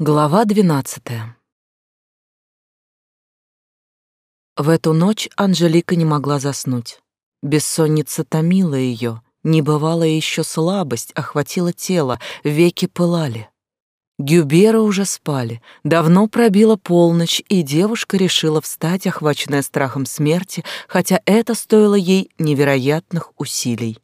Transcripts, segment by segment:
Глава двенадцатая. В эту ночь Анжелика не могла заснуть. Бессонница томила ее, небывалая еще слабость охватила тело, веки пылали. Гюбера уже спали, давно пробила полночь, и девушка решила встать, охваченная страхом смерти, хотя это стоило ей невероятных усилий.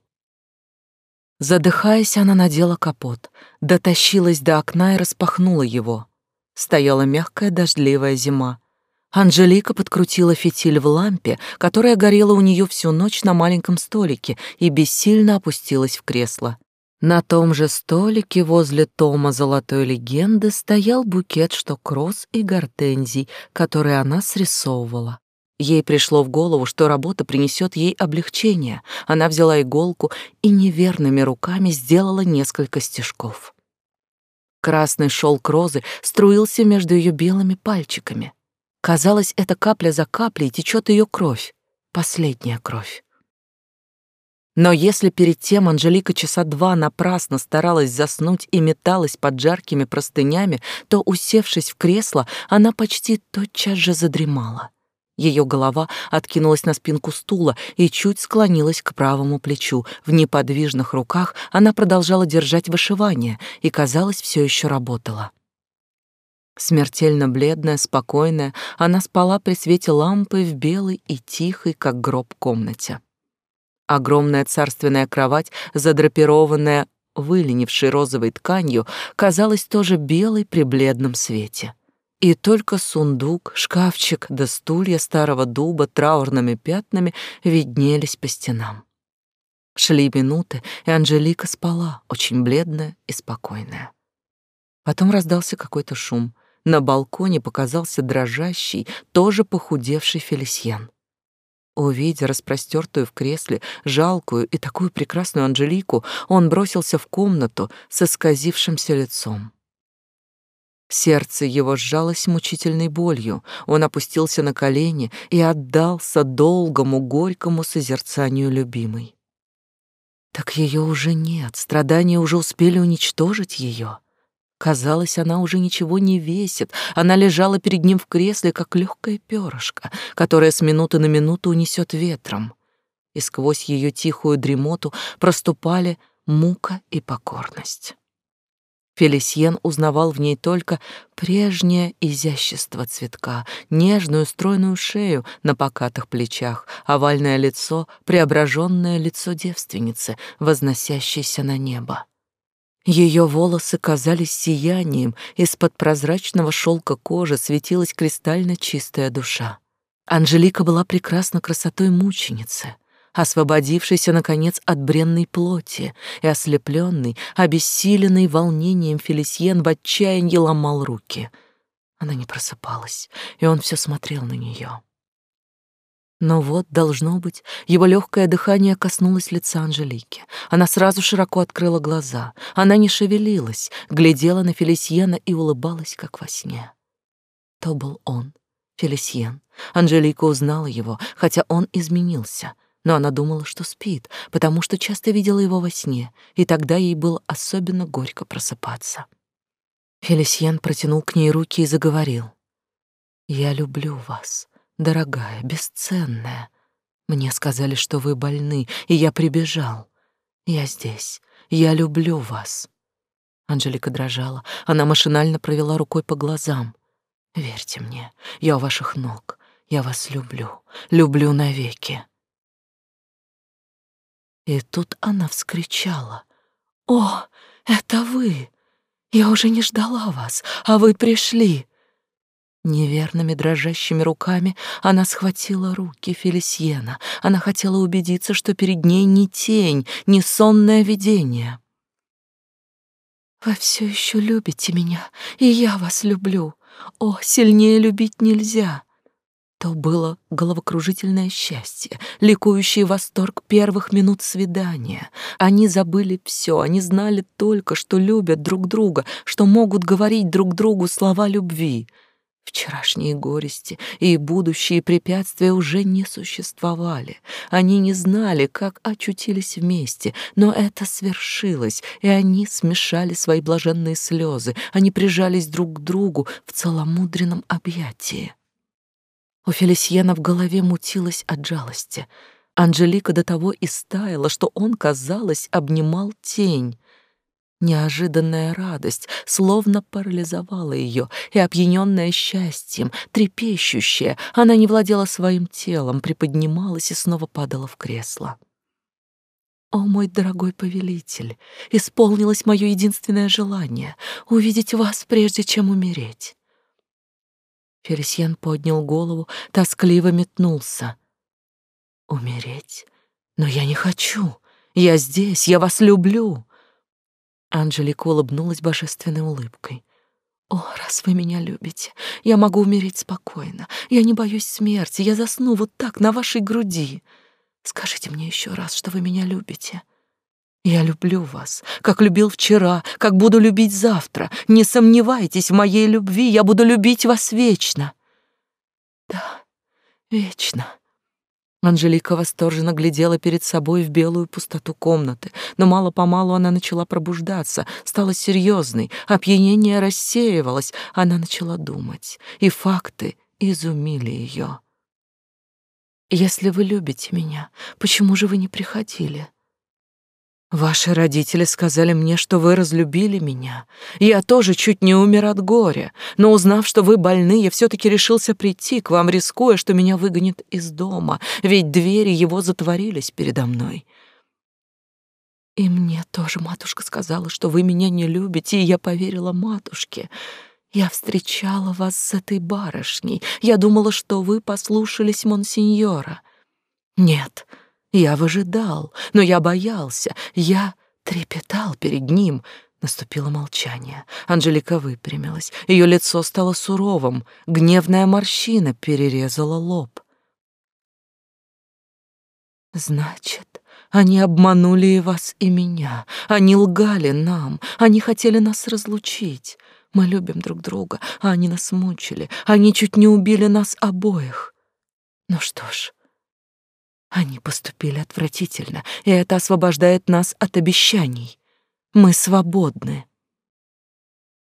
Задыхаясь, она надела капот, дотащилась до окна и распахнула его. Стояла мягкая дождливая зима. Анжелика подкрутила фитиль в лампе, которая горела у нее всю ночь на маленьком столике, и бессильно опустилась в кресло. На том же столике возле тома золотой легенды стоял букет штокроз и гортензий, который она срисовывала. Ей пришло в голову, что работа принесет ей облегчение. Она взяла иголку и неверными руками сделала несколько стежков. Красный шелк розы струился между ее белыми пальчиками. Казалось, это капля за каплей течет ее кровь, последняя кровь. Но если перед тем Анжелика часа два напрасно старалась заснуть и металась под жаркими простынями, то, усевшись в кресло, она почти тотчас же задремала. Ее голова откинулась на спинку стула и чуть склонилась к правому плечу. В неподвижных руках она продолжала держать вышивание и, казалось, все еще работала. Смертельно бледная, спокойная, она спала при свете лампы в белой и тихой, как гроб, комнате. Огромная царственная кровать, задрапированная выленившей розовой тканью, казалась тоже белой при бледном свете и только сундук, шкафчик да стулья старого дуба траурными пятнами виднелись по стенам. Шли минуты, и Анжелика спала, очень бледная и спокойная. Потом раздался какой-то шум. На балконе показался дрожащий, тоже похудевший Фелисьен. Увидя распростертую в кресле, жалкую и такую прекрасную Анжелику, он бросился в комнату с исказившимся лицом. Сердце его сжалось мучительной болью. Он опустился на колени и отдался долгому, горькому созерцанию любимой. Так ее уже нет, страдания уже успели уничтожить ее. Казалось, она уже ничего не весит. Она лежала перед ним в кресле, как легкое перышко, которое с минуты на минуту унесет ветром. И сквозь ее тихую дремоту проступали мука и покорность. Фелисьен узнавал в ней только прежнее изящество цветка, нежную стройную шею на покатых плечах, овальное лицо, преображенное лицо девственницы, возносящейся на небо. Ее волосы казались сиянием, из-под прозрачного шелка кожи светилась кристально чистая душа. Анжелика была прекрасна красотой мученицы — освободившийся, наконец, от бренной плоти, и ослепленный, обессиленный волнением Фелисьен в отчаянии ломал руки. Она не просыпалась, и он все смотрел на нее. Но вот, должно быть, его легкое дыхание коснулось лица Анжелики. Она сразу широко открыла глаза. Она не шевелилась, глядела на Фелисьена и улыбалась, как во сне. То был он, Фелисьен. Анжелика узнала его, хотя он изменился но она думала, что спит, потому что часто видела его во сне, и тогда ей было особенно горько просыпаться. Фелисьен протянул к ней руки и заговорил. «Я люблю вас, дорогая, бесценная. Мне сказали, что вы больны, и я прибежал. Я здесь, я люблю вас». Анжелика дрожала, она машинально провела рукой по глазам. «Верьте мне, я у ваших ног, я вас люблю, люблю навеки». И тут она вскричала. «О, это вы! Я уже не ждала вас, а вы пришли!» Неверными дрожащими руками она схватила руки Фелисьена. Она хотела убедиться, что перед ней не тень, не сонное видение. «Вы все еще любите меня, и я вас люблю. О, сильнее любить нельзя. То было головокружительное счастье, ликующий восторг первых минут свидания. Они забыли все, они знали только, что любят друг друга, что могут говорить друг другу слова любви. Вчерашние горести и будущие препятствия уже не существовали. Они не знали, как очутились вместе, но это свершилось, и они смешали свои блаженные слезы. Они прижались друг к другу в целомудренном объятии. У Фелисьена в голове мутилась от жалости. Анжелика до того и стаяла, что он, казалось, обнимал тень. Неожиданная радость словно парализовала ее, и, опьяненная счастьем, трепещущая, она не владела своим телом, приподнималась и снова падала в кресло. «О, мой дорогой повелитель, исполнилось мое единственное желание — увидеть вас, прежде чем умереть». Фелисьен поднял голову, тоскливо метнулся. «Умереть? Но я не хочу. Я здесь, я вас люблю». Анжелика улыбнулась божественной улыбкой. «О, раз вы меня любите, я могу умереть спокойно. Я не боюсь смерти, я засну вот так на вашей груди. Скажите мне еще раз, что вы меня любите. Я люблю вас, как любил вчера, как буду любить завтра. Не сомневайтесь в моей любви, я буду любить вас вечно». «Да, вечно», Анжелика восторженно глядела перед собой в белую пустоту комнаты, но мало-помалу она начала пробуждаться, стала серьезной, опьянение рассеивалось, она начала думать, и факты изумили ее. «Если вы любите меня, почему же вы не приходили?» Ваши родители сказали мне, что вы разлюбили меня. Я тоже чуть не умер от горя, но узнав, что вы больны, я все таки решился прийти к вам, рискуя, что меня выгонят из дома, ведь двери его затворились передо мной. И мне тоже матушка сказала, что вы меня не любите, и я поверила матушке. Я встречала вас с этой барышней. Я думала, что вы послушались монсеньора. Нет, — я выжидал, но я боялся, я трепетал перед ним. Наступило молчание. Анжелика выпрямилась. Ее лицо стало суровым, гневная морщина перерезала лоб. Значит, они обманули и вас, и меня. Они лгали нам. Они хотели нас разлучить. Мы любим друг друга, а они нас мучили. Они чуть не убили нас обоих. Ну что ж, они поступили отвратительно, и это освобождает нас от обещаний. Мы свободны.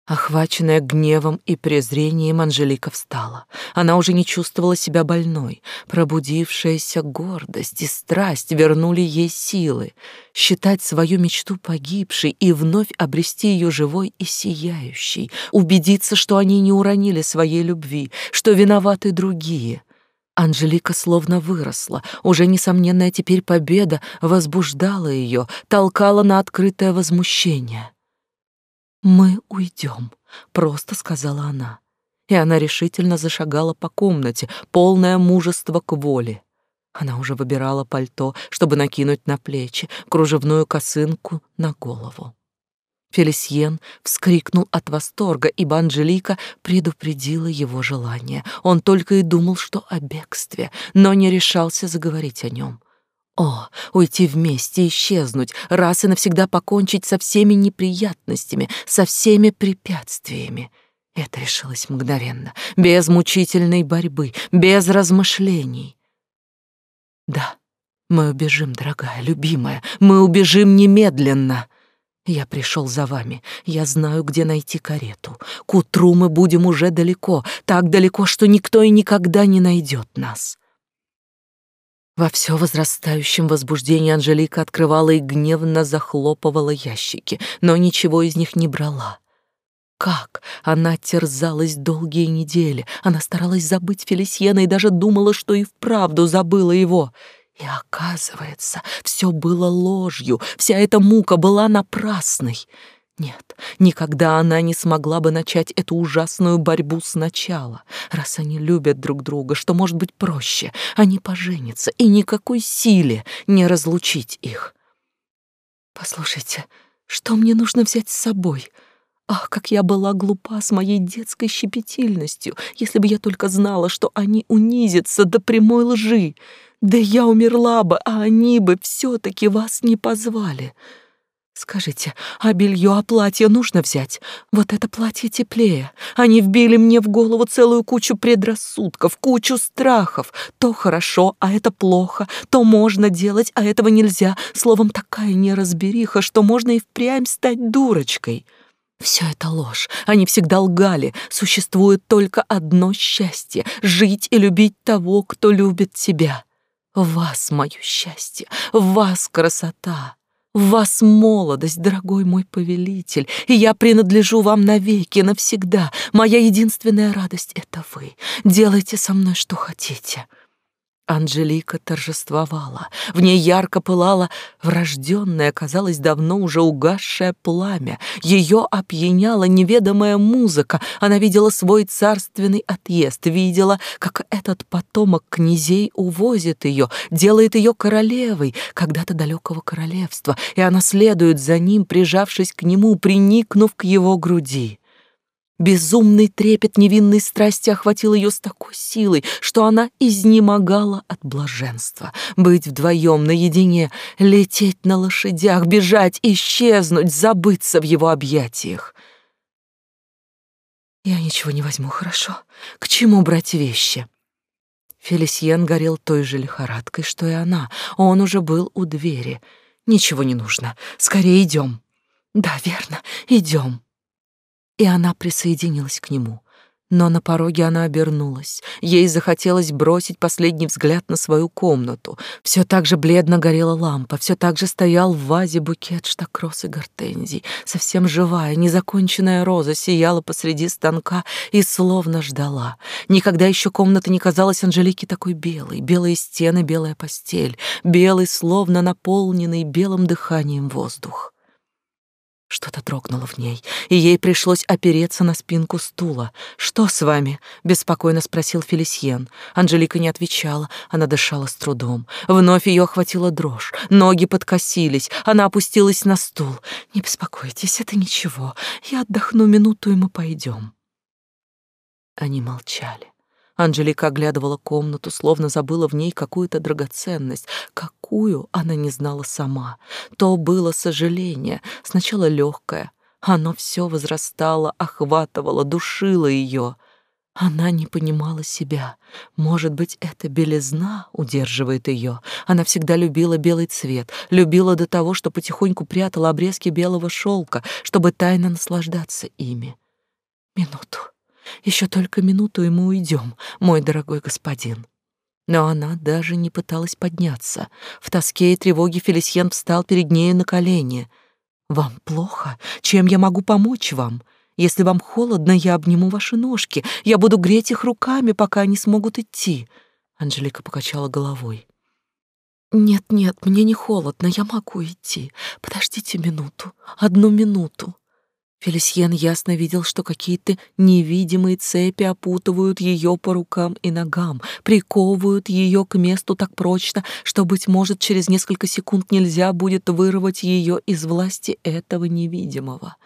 Охваченная гневом и презрением, Анжелика встала. Она уже не чувствовала себя больной. Пробудившаяся гордость и страсть вернули ей силы. Считать свою мечту погибшей и вновь обрести ее живой и сияющей. Убедиться, что они не уронили своей любви, что виноваты другие — Анжелика словно выросла. Уже несомненная теперь победа возбуждала ее, толкала на открытое возмущение. «Мы уйдем», — просто сказала она. И она решительно зашагала по комнате, полное мужество к воле. Она уже выбирала пальто, чтобы накинуть на плечи, кружевную косынку на голову. Фелисьен вскрикнул от восторга, ибо Анжелика предупредила его желание. Он только и думал, что о бегстве, но не решался заговорить о нем. О, уйти вместе, исчезнуть, раз и навсегда покончить со всеми неприятностями, со всеми препятствиями. Это решилось мгновенно, без мучительной борьбы, без размышлений. Да, мы убежим, дорогая, любимая, мы убежим немедленно. Я пришел за вами. Я знаю, где найти карету. К утру мы будем уже далеко, так далеко, что никто и никогда не найдет нас. Во все возрастающем возбуждении Анжелика открывала и гневно захлопывала ящики, но ничего из них не брала. Как? Она терзалась долгие недели. Она старалась забыть Фелисьена и даже думала, что и вправду забыла его — и оказывается, все было ложью, вся эта мука была напрасной. Нет, никогда она не смогла бы начать эту ужасную борьбу сначала. Раз они любят друг друга, что может быть проще? Они поженятся, и никакой силе не разлучить их. Послушайте, что мне нужно взять с собой? Ах, как я была глупа с моей детской щепетильностью, если бы я только знала, что они унизятся до прямой лжи. Да я умерла бы, а они бы все-таки вас не позвали. Скажите, а белье, а платье нужно взять? Вот это платье теплее. Они вбили мне в голову целую кучу предрассудков, кучу страхов. То хорошо, а это плохо. То можно делать, а этого нельзя. Словом, такая неразбериха, что можно и впрямь стать дурочкой. Все это ложь. Они всегда лгали. Существует только одно счастье — жить и любить того, кто любит тебя. В вас мое счастье, в вас красота. В вас молодость, дорогой мой повелитель, и я принадлежу вам навеки, навсегда. Моя единственная радость — это вы. Делайте со мной, что хотите. Анжелика торжествовала. В ней ярко пылало врожденное, казалось, давно уже угасшее пламя. Ее опьяняла неведомая музыка. Она видела свой царственный отъезд, видела, как этот потомок князей увозит ее, делает ее королевой когда-то далекого королевства, и она следует за ним, прижавшись к нему, приникнув к его груди. Безумный трепет невинной страсти охватил ее с такой силой, что она изнемогала от блаженства. Быть вдвоем, наедине, лететь на лошадях, бежать, исчезнуть, забыться в его объятиях. «Я ничего не возьму, хорошо? К чему брать вещи?» Фелисьен горел той же лихорадкой, что и она. Он уже был у двери. «Ничего не нужно. Скорее идем». «Да, верно, идем» и она присоединилась к нему. Но на пороге она обернулась. Ей захотелось бросить последний взгляд на свою комнату. Все так же бледно горела лампа, все так же стоял в вазе букет штакроз и гортензий. Совсем живая, незаконченная роза сияла посреди станка и словно ждала. Никогда еще комната не казалась Анжелике такой белой. Белые стены, белая постель, белый, словно наполненный белым дыханием воздух. Что-то дрогнуло в ней, и ей пришлось опереться на спинку стула. «Что с вами?» — беспокойно спросил Фелисьен. Анжелика не отвечала, она дышала с трудом. Вновь ее охватила дрожь, ноги подкосились, она опустилась на стул. «Не беспокойтесь, это ничего. Я отдохну минуту, и мы пойдем». Они молчали. Анжелика оглядывала комнату, словно забыла в ней какую-то драгоценность, какую она не знала сама. То было сожаление, сначала легкое. Оно все возрастало, охватывало, душило ее. Она не понимала себя. Может быть, эта белизна удерживает ее. Она всегда любила белый цвет, любила до того, что потихоньку прятала обрезки белого шелка, чтобы тайно наслаждаться ими. Минуту. Еще только минуту, и мы уйдем, мой дорогой господин». Но она даже не пыталась подняться. В тоске и тревоге Фелисьен встал перед нею на колени. «Вам плохо? Чем я могу помочь вам? Если вам холодно, я обниму ваши ножки. Я буду греть их руками, пока они смогут идти». Анжелика покачала головой. «Нет, нет, мне не холодно, я могу идти. Подождите минуту, одну минуту». Фелисьен ясно видел, что какие-то невидимые цепи опутывают ее по рукам и ногам, приковывают ее к месту так прочно, что, быть может, через несколько секунд нельзя будет вырвать ее из власти этого невидимого.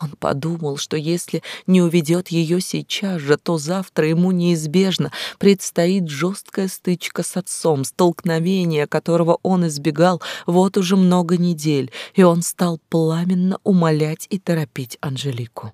Он подумал, что если не уведет ее сейчас же, то завтра ему неизбежно предстоит жесткая стычка с отцом, столкновение которого он избегал вот уже много недель, и он стал пламенно умолять и торопить Анжелику.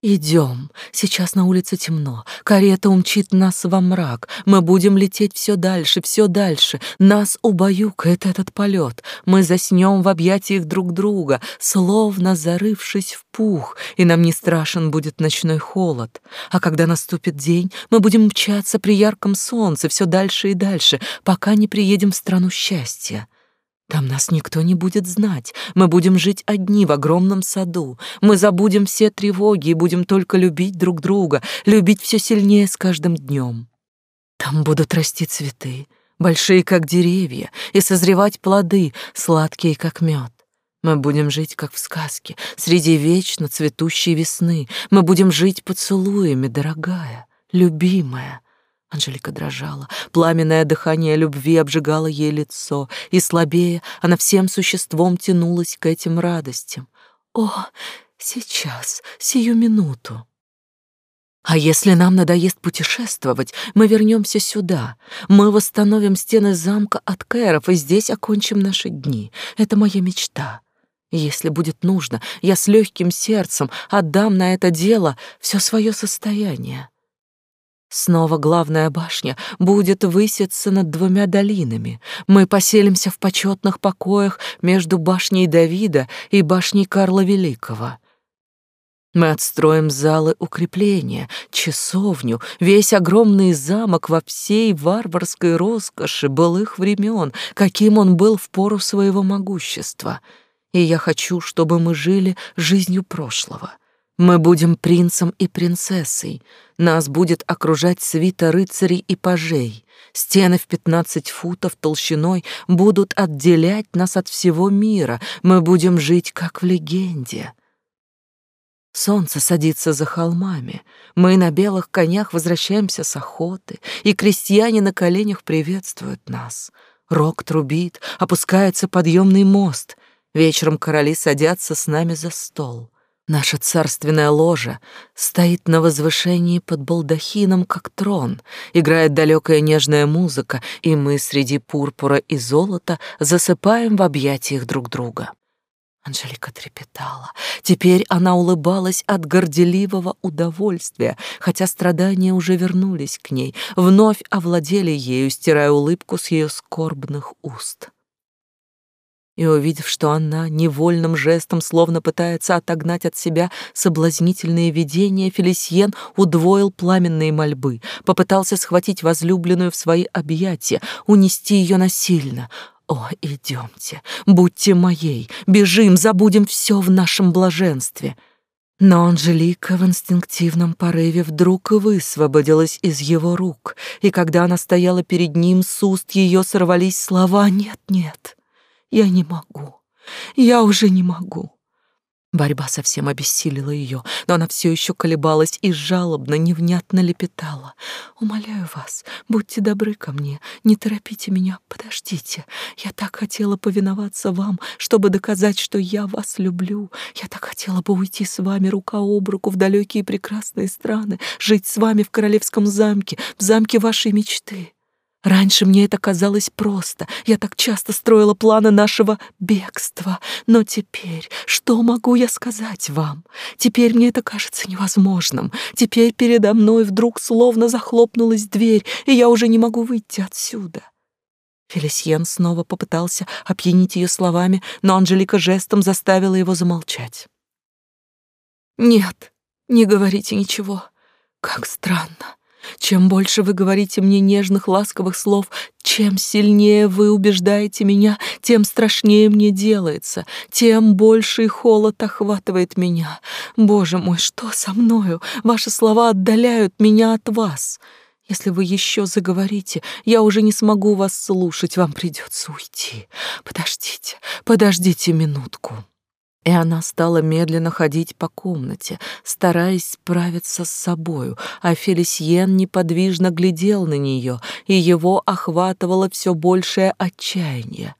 Идем. Сейчас на улице темно. Карета умчит нас во мрак. Мы будем лететь все дальше, все дальше. Нас убаюкает этот полет. Мы заснем в объятиях друг друга, словно зарывшись в пух, и нам не страшен будет ночной холод. А когда наступит день, мы будем мчаться при ярком солнце все дальше и дальше, пока не приедем в страну счастья. Там нас никто не будет знать. Мы будем жить одни в огромном саду. Мы забудем все тревоги и будем только любить друг друга, любить все сильнее с каждым днем. Там будут расти цветы, большие как деревья, и созревать плоды, сладкие как мед. Мы будем жить, как в сказке, среди вечно цветущей весны. Мы будем жить поцелуями, дорогая, любимая. Анжелика дрожала, пламенное дыхание любви обжигало ей лицо, и слабее она всем существом тянулась к этим радостям. О, сейчас, сию минуту. А если нам надоест путешествовать, мы вернемся сюда. Мы восстановим стены замка от Кэров и здесь окончим наши дни. Это моя мечта. Если будет нужно, я с легким сердцем отдам на это дело все свое состояние. Снова главная башня будет выситься над двумя долинами. Мы поселимся в почетных покоях между башней Давида и башней Карла Великого. Мы отстроим залы укрепления, часовню, весь огромный замок во всей варварской роскоши былых времен, каким он был в пору своего могущества. И я хочу, чтобы мы жили жизнью прошлого — мы будем принцем и принцессой. Нас будет окружать свита рыцарей и пажей. Стены в пятнадцать футов толщиной будут отделять нас от всего мира. Мы будем жить, как в легенде. Солнце садится за холмами. Мы на белых конях возвращаемся с охоты, и крестьяне на коленях приветствуют нас. Рог трубит, опускается подъемный мост. Вечером короли садятся с нами за стол. Наша царственная ложа стоит на возвышении под балдахином, как трон, играет далекая нежная музыка, и мы среди пурпура и золота засыпаем в объятиях друг друга. Анжелика трепетала. Теперь она улыбалась от горделивого удовольствия, хотя страдания уже вернулись к ней, вновь овладели ею, стирая улыбку с ее скорбных уст и, увидев, что она невольным жестом словно пытается отогнать от себя соблазнительные видения, Фелисьен удвоил пламенные мольбы, попытался схватить возлюбленную в свои объятия, унести ее насильно. «О, идемте, будьте моей, бежим, забудем все в нашем блаженстве!» Но Анжелика в инстинктивном порыве вдруг высвободилась из его рук, и когда она стояла перед ним, с уст ее сорвались слова «нет, нет». Я не могу. Я уже не могу. Борьба совсем обессилила ее, но она все еще колебалась и жалобно, невнятно лепетала. «Умоляю вас, будьте добры ко мне, не торопите меня, подождите. Я так хотела повиноваться вам, чтобы доказать, что я вас люблю. Я так хотела бы уйти с вами рука об руку в далекие прекрасные страны, жить с вами в королевском замке, в замке вашей мечты. Раньше мне это казалось просто. Я так часто строила планы нашего бегства. Но теперь что могу я сказать вам? Теперь мне это кажется невозможным. Теперь передо мной вдруг словно захлопнулась дверь, и я уже не могу выйти отсюда. Фелисьен снова попытался опьянить ее словами, но Анжелика жестом заставила его замолчать. «Нет, не говорите ничего. Как странно. Чем больше вы говорите мне нежных, ласковых слов, чем сильнее вы убеждаете меня, тем страшнее мне делается, тем больший холод охватывает меня. Боже мой, что со мною? Ваши слова отдаляют меня от вас. Если вы еще заговорите, я уже не смогу вас слушать, вам придется уйти. Подождите, подождите минутку и она стала медленно ходить по комнате, стараясь справиться с собою, а Фелисьен неподвижно глядел на нее, и его охватывало все большее отчаяние.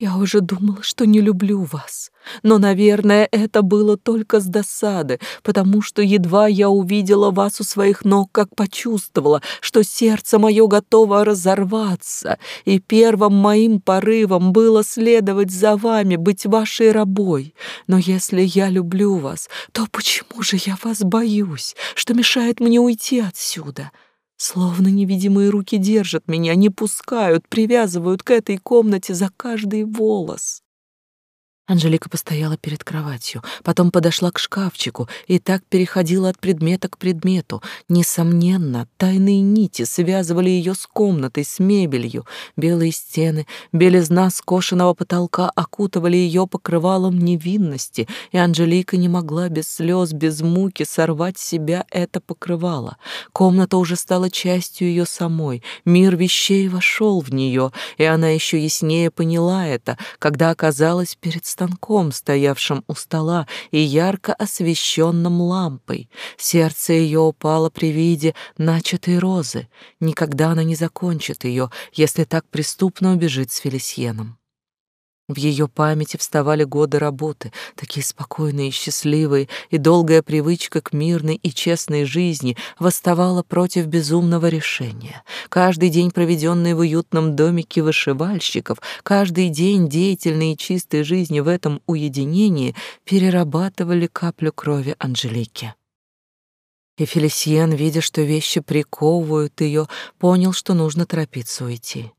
Я уже думала, что не люблю вас, но, наверное, это было только с досады, потому что едва я увидела вас у своих ног, как почувствовала, что сердце мое готово разорваться, и первым моим порывом было следовать за вами, быть вашей рабой. Но если я люблю вас, то почему же я вас боюсь, что мешает мне уйти отсюда?» Словно невидимые руки держат меня, не пускают, привязывают к этой комнате за каждый волос. Анжелика постояла перед кроватью, потом подошла к шкафчику и так переходила от предмета к предмету. Несомненно, тайные нити связывали ее с комнатой, с мебелью. Белые стены, белизна скошенного потолка окутывали ее покрывалом невинности, и Анжелика не могла без слез, без муки сорвать себя это покрывало. Комната уже стала частью ее самой, мир вещей вошел в нее, и она еще яснее поняла это, когда оказалась перед станком, стоявшим у стола и ярко освещенным лампой. Сердце ее упало при виде начатой розы. Никогда она не закончит ее, если так преступно убежит с Фелисьеном. В ее памяти вставали годы работы, такие спокойные и счастливые, и долгая привычка к мирной и честной жизни восставала против безумного решения. Каждый день, проведенный в уютном домике вышивальщиков, каждый день деятельной и чистой жизни в этом уединении перерабатывали каплю крови Анжелики. И Фелисиен, видя, что вещи приковывают ее, понял, что нужно торопиться уйти.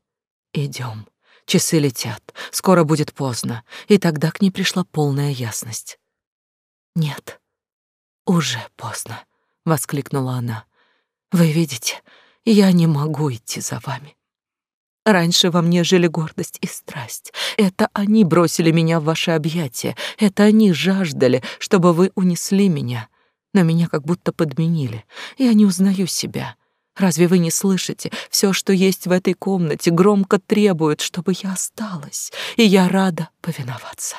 «Идем», Часы летят, скоро будет поздно, и тогда к ней пришла полная ясность. «Нет, уже поздно», — воскликнула она. «Вы видите, я не могу идти за вами. Раньше во мне жили гордость и страсть. Это они бросили меня в ваши объятия, это они жаждали, чтобы вы унесли меня. Но меня как будто подменили. Я не узнаю себя. Разве вы не слышите? Все, что есть в этой комнате, громко требует, чтобы я осталась, и я рада повиноваться.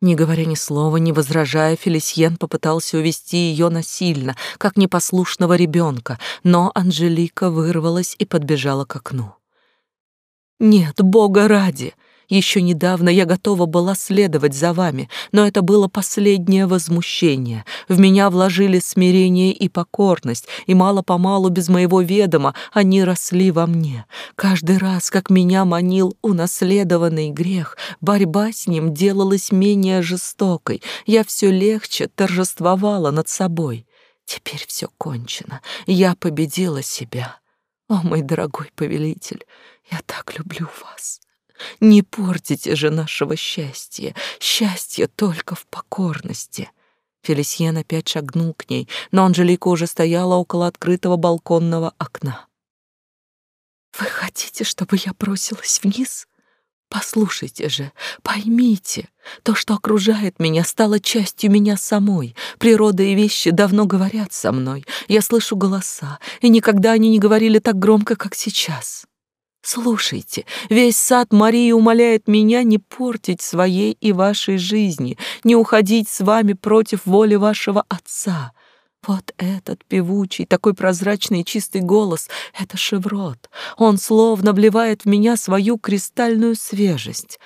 Не говоря ни слова, не возражая, Фелисьен попытался увести ее насильно, как непослушного ребенка, но Анжелика вырвалась и подбежала к окну. «Нет, Бога ради!» Еще недавно я готова была следовать за вами, но это было последнее возмущение. В меня вложили смирение и покорность, и мало-помалу без моего ведома они росли во мне. Каждый раз, как меня манил унаследованный грех, борьба с ним делалась менее жестокой. Я все легче торжествовала над собой. Теперь все кончено. Я победила себя. О, мой дорогой повелитель, я так люблю вас. Не портите же нашего счастья. Счастье только в покорности. Фелисьен опять шагнул к ней, но Анжелика уже стояла около открытого балконного окна. «Вы хотите, чтобы я бросилась вниз? Послушайте же, поймите, то, что окружает меня, стало частью меня самой. Природа и вещи давно говорят со мной. Я слышу голоса, и никогда они не говорили так громко, как сейчас. Слушайте, весь сад Марии умоляет меня не портить своей и вашей жизни, не уходить с вами против воли вашего отца. Вот этот певучий, такой прозрачный и чистый голос — это шеврот. Он словно вливает в меня свою кристальную свежесть.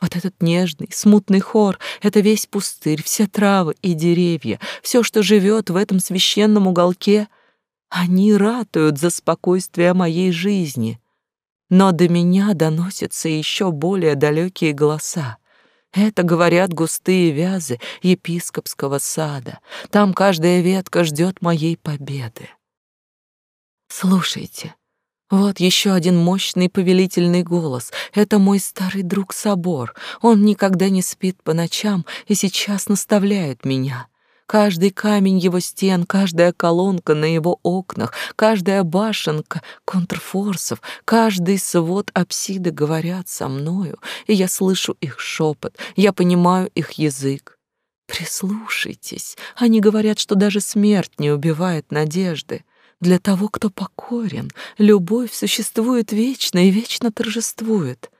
Вот этот нежный, смутный хор — это весь пустырь, все травы и деревья, все, что живет в этом священном уголке. Они ратуют за спокойствие моей жизни — но до меня доносятся еще более далекие голоса. Это говорят густые вязы епископского сада. Там каждая ветка ждет моей победы. Слушайте, вот еще один мощный повелительный голос. Это мой старый друг Собор. Он никогда не спит по ночам и сейчас наставляет меня. Каждый камень его стен, каждая колонка на его окнах, каждая башенка контрфорсов, каждый свод апсиды говорят со мною, и я слышу их шепот, я понимаю их язык. Прислушайтесь, они говорят, что даже смерть не убивает надежды. Для того, кто покорен, любовь существует вечно и вечно торжествует.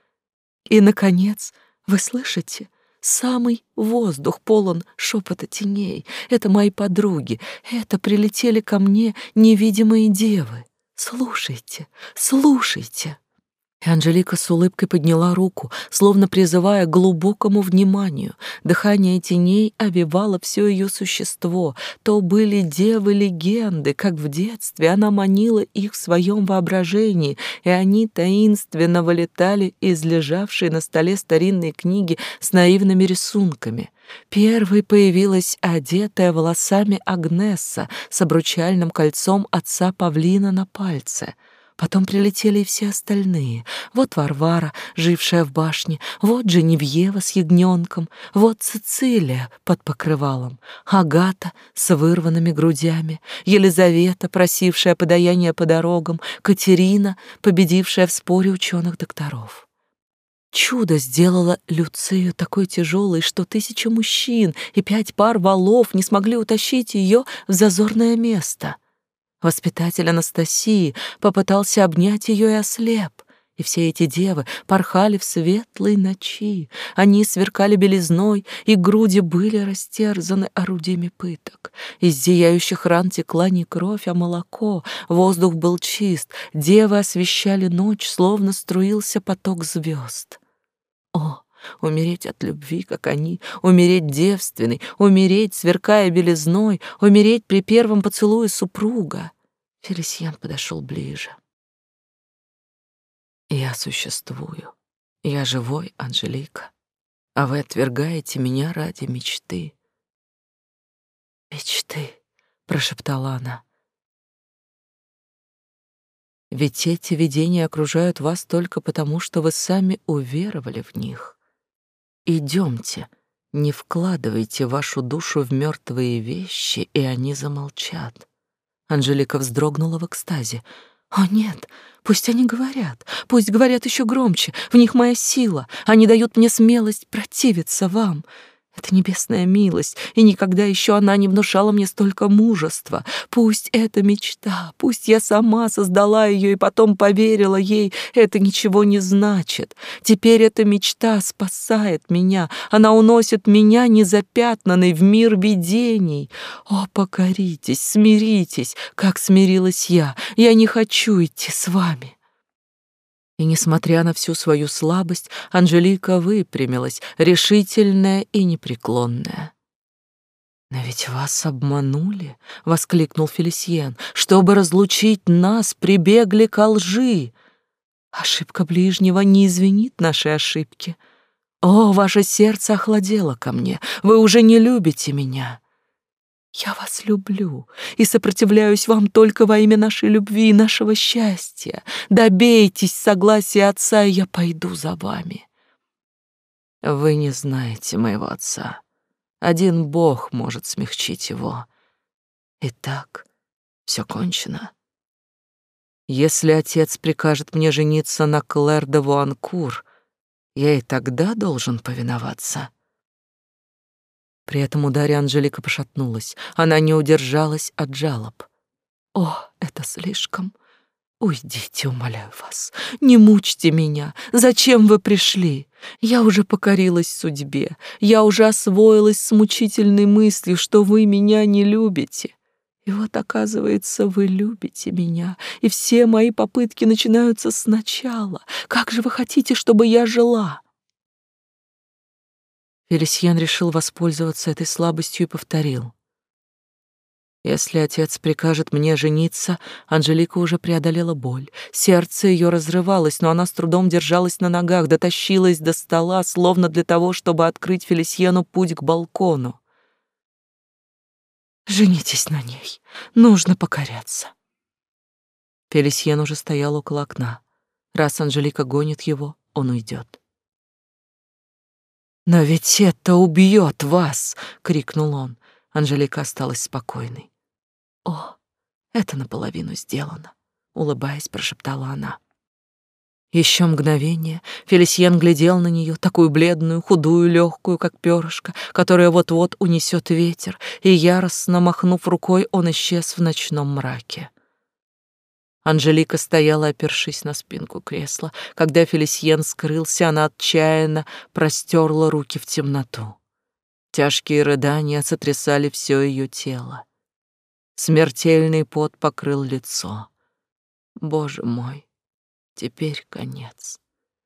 И, наконец, вы слышите — Самый воздух полон шепота теней. Это мои подруги. Это прилетели ко мне невидимые девы. Слушайте, слушайте. И Анжелика с улыбкой подняла руку, словно призывая к глубокому вниманию. Дыхание теней обивало все ее существо. То были девы-легенды, как в детстве она манила их в своем воображении, и они таинственно вылетали из лежавшей на столе старинной книги с наивными рисунками. Первой появилась одетая волосами Агнесса с обручальным кольцом отца Павлина на пальце — Потом прилетели и все остальные. Вот Варвара, жившая в башне, вот Женевьева с ягненком, вот Цицилия под покрывалом, Агата с вырванными грудями, Елизавета, просившая подаяние по дорогам, Катерина, победившая в споре ученых-докторов. Чудо сделало Люцию такой тяжелой, что тысячи мужчин и пять пар валов не смогли утащить ее в зазорное место — Воспитатель Анастасии попытался обнять ее и ослеп. И все эти девы порхали в светлой ночи. Они сверкали белизной, и груди были растерзаны орудиями пыток. Из зияющих ран текла не кровь, а молоко. Воздух был чист. Девы освещали ночь, словно струился поток звезд. О, умереть от любви, как они, умереть девственной, умереть, сверкая белизной, умереть при первом поцелуе супруга. Фелисьян подошел ближе. Я существую. Я живой, Анжелика. А вы отвергаете меня ради мечты. Мечты, прошептала она. Ведь эти видения окружают вас только потому, что вы сами уверовали в них. Идемте, не вкладывайте вашу душу в мертвые вещи, и они замолчат. Анжелика вздрогнула в экстазе. «О, нет, пусть они говорят, пусть говорят еще громче, в них моя сила, они дают мне смелость противиться вам. Это небесная милость, и никогда еще она не внушала мне столько мужества. Пусть это мечта, пусть я сама создала ее и потом поверила ей, это ничего не значит. Теперь эта мечта спасает меня, она уносит меня незапятнанной в мир видений. О, покоритесь, смиритесь, как смирилась я. Я не хочу идти с вами. И, несмотря на всю свою слабость, Анжелика выпрямилась, решительная и непреклонная. «Но ведь вас обманули!» — воскликнул Фелисьен. «Чтобы разлучить нас, прибегли ко лжи. Ошибка ближнего не извинит нашей ошибки. О, ваше сердце охладело ко мне, вы уже не любите меня. Я вас люблю и сопротивляюсь вам только во имя нашей любви и нашего счастья. Добейтесь согласия отца, и я пойду за вами. Вы не знаете моего отца. Один Бог может смягчить его. Итак, все кончено. Если отец прикажет мне жениться на Клэр де Вуанкур, я и тогда должен повиноваться. При этом ударе Анжелика пошатнулась. Она не удержалась от жалоб. «О, это слишком! Уйдите, умоляю вас. Не мучьте меня. Зачем вы пришли? Я уже покорилась судьбе. Я уже освоилась с мучительной мыслью, что вы меня не любите. И вот, оказывается, вы любите меня, и все мои попытки начинаются сначала. Как же вы хотите, чтобы я жила?» Фелисьян решил воспользоваться этой слабостью и повторил. Если отец прикажет мне жениться, Анжелика уже преодолела боль. Сердце ее разрывалось, но она с трудом держалась на ногах, дотащилась до стола, словно для того, чтобы открыть Фелисьену путь к балкону. «Женитесь на ней. Нужно покоряться». Фелисьен уже стоял около окна. Раз Анжелика гонит его, он уйдет. «Но ведь это убьет вас!» — крикнул он. Анжелика осталась спокойной. «О, это наполовину сделано», — улыбаясь, прошептала она. Еще мгновение Фелисьен глядел на нее, такую бледную, худую, легкую, как перышко, которая вот-вот унесет ветер, и яростно махнув рукой, он исчез в ночном мраке. Анжелика стояла, опершись на спинку кресла. Когда Фелисьен скрылся, она отчаянно простерла руки в темноту. Тяжкие рыдания сотрясали все ее тело. Смертельный пот покрыл лицо. Боже мой, теперь конец.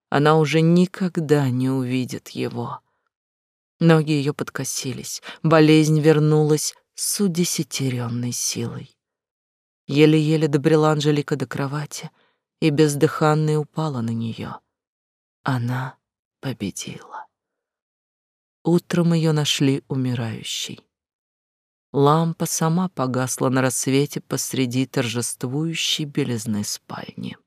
Она уже никогда не увидит его. Ноги ее подкосились, болезнь вернулась с удесятеренной силой. Еле-еле добрела Анжелика до кровати и бездыханной упала на нее. Она победила. Утром ее нашли умирающей. Лампа сама погасла на рассвете посреди торжествующей белизны спальни.